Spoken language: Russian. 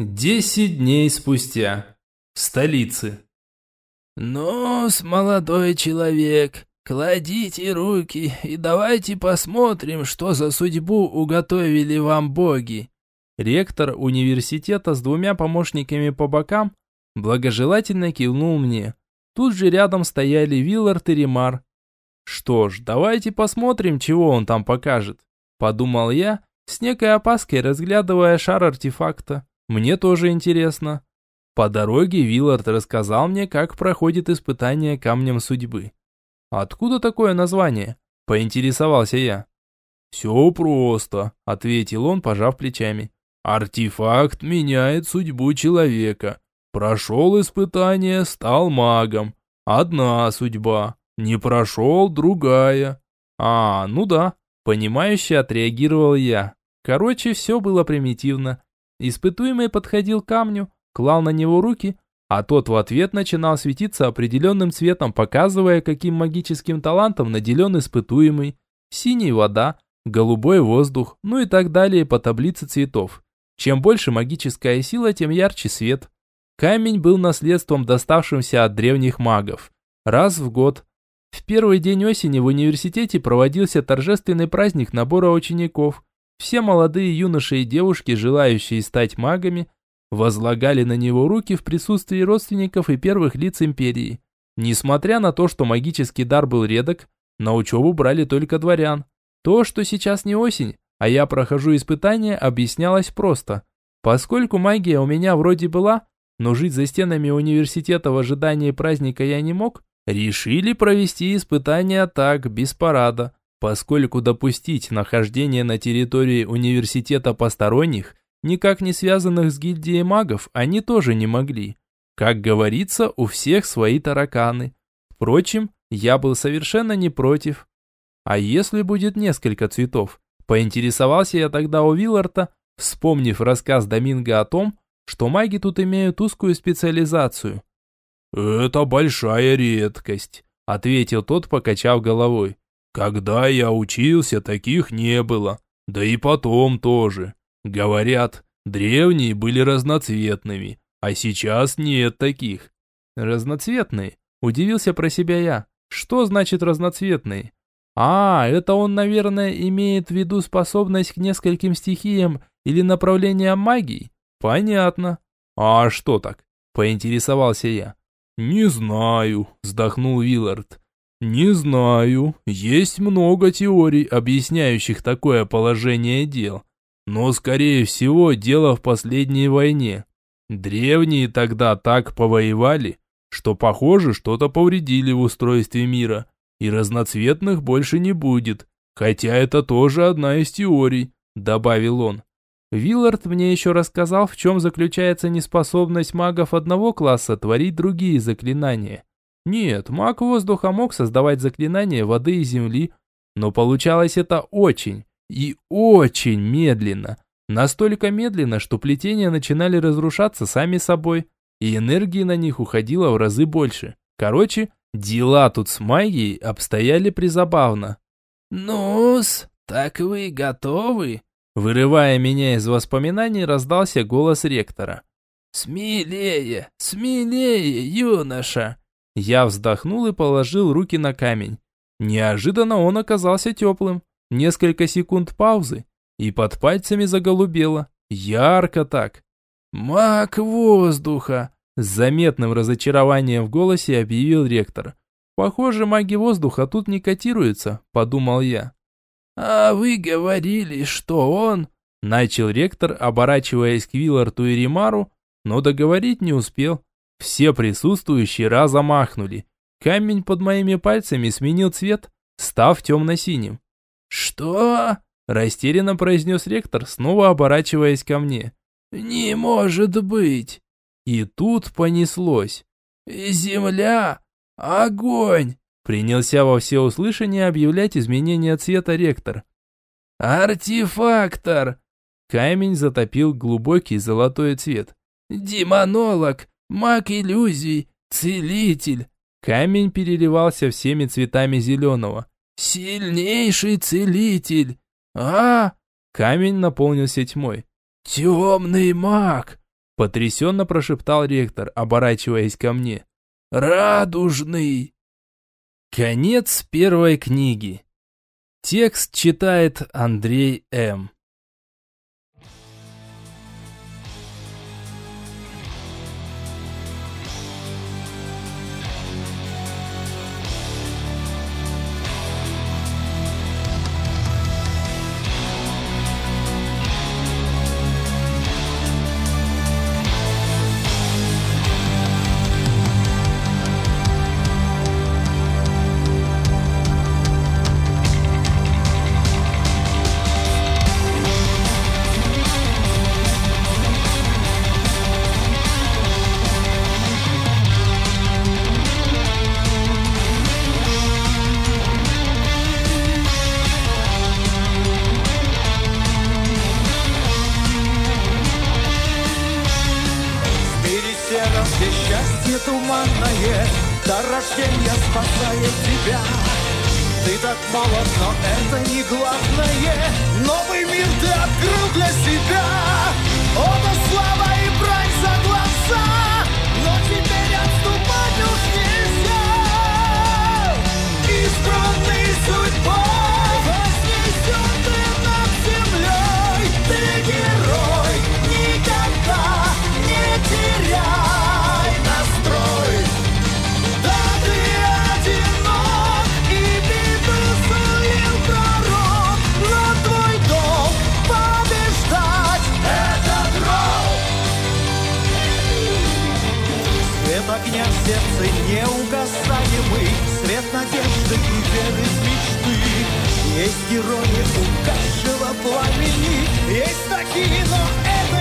Десять дней спустя. Столицы. «Ну-с, молодой человек, кладите руки и давайте посмотрим, что за судьбу уготовили вам боги». Ректор университета с двумя помощниками по бокам благожелательно кивнул мне. Тут же рядом стояли Виллард и Ремар. «Что ж, давайте посмотрим, чего он там покажет», – подумал я, с некой опаской разглядывая шар артефакта. «Мне тоже интересно». По дороге Виллард рассказал мне, как проходит испытание камнем судьбы. «Откуда такое название?» – поинтересовался я. «Все просто», – ответил он, пожав плечами. «Артефакт меняет судьбу человека. Прошел испытание, стал магом. Одна судьба. Не прошел, другая». «А, ну да», – понимающе отреагировал я. Короче, все было примитивно. Испытуемый подходил к камню, клал на него руки, а тот в ответ начинал светиться определенным цветом, показывая, каким магическим талантом наделен испытуемый. Синий – вода, голубой – воздух, ну и так далее по таблице цветов. Чем больше магическая сила, тем ярче свет. Камень был наследством, доставшимся от древних магов. Раз в год. В первый день осени в университете проводился торжественный праздник набора учеников. Все молодые юноши и девушки, желающие стать магами, возлагали на него руки в присутствии родственников и первых лиц империи. Несмотря на то, что магический дар был редок, на учебу брали только дворян. То, что сейчас не осень, а я прохожу испытания, объяснялось просто. Поскольку магия у меня вроде была, но жить за стенами университета в ожидании праздника я не мог, решили провести испытания так, без парада, поскольку допустить нахождение на территории университета посторонних – никак не связанных с гильдией магов, они тоже не могли. Как говорится, у всех свои тараканы. Впрочем, я был совершенно не против. А если будет несколько цветов? Поинтересовался я тогда у Вилларта, вспомнив рассказ Доминго о том, что маги тут имеют узкую специализацию. «Это большая редкость», — ответил тот, покачав головой. «Когда я учился, таких не было. Да и потом тоже. Говорят, древние были разноцветными, а сейчас нет таких. Разноцветные? Удивился про себя я. Что значит разноцветные? А, это он, наверное, имеет в виду способность к нескольким стихиям или направлениям магии? Понятно. А что так? Поинтересовался я. Не знаю, вздохнул Виллард. Не знаю. Есть много теорий, объясняющих такое положение дел. Но, скорее всего, дело в последней войне. Древние тогда так повоевали, что, похоже, что-то повредили в устройстве мира, и разноцветных больше не будет, хотя это тоже одна из теорий», – добавил он. Виллард мне еще рассказал, в чем заключается неспособность магов одного класса творить другие заклинания. Нет, маг воздуха мог создавать заклинания воды и земли, но получалось это очень, и очень медленно. Настолько медленно, что плетения начинали разрушаться сами собой, и энергии на них уходило в разы больше. Короче, дела тут с магией обстояли призабавно. «Ну-с, так вы готовы?» Вырывая меня из воспоминаний, раздался голос ректора. «Смелее, смелее, юноша!» Я вздохнул и положил руки на камень. Неожиданно он оказался теплым. Несколько секунд паузы, и под пальцами заголубело. Ярко так. «Маг воздуха!» С заметным разочарованием в голосе объявил ректор. «Похоже, маги воздуха тут не котируются», – подумал я. «А вы говорили, что он...» Начал ректор, оборачиваясь к Вилларту и Римару, но договорить не успел. Все присутствующие разом махнули. Камень под моими пальцами сменил цвет, став темно-синим. «Что?» – растерянно произнес ректор, снова оборачиваясь ко мне. «Не может быть!» И тут понеслось. «Земля! Огонь!» Принялся во всеуслышание объявлять изменения цвета ректор. «Артефактор!» Камень затопил глубокий золотой цвет. «Демонолог! Маг иллюзий! Целитель!» Камень переливался всеми цветами зеленого. Сильнейший целитель! А? Камень наполнился тьмой. Темный маг! Потрясенно прошептал ректор, оборачиваясь ко мне. «Радужный!» Конец первой книги. Текст читает Андрей М. туманное До рождения спасает тебя. Ты так молод, но это не главное. Новый мир Свет огня в сердце неугасаемый Свет надежды и веры в мечты. Есть герои угасшего пламени. Есть такие, но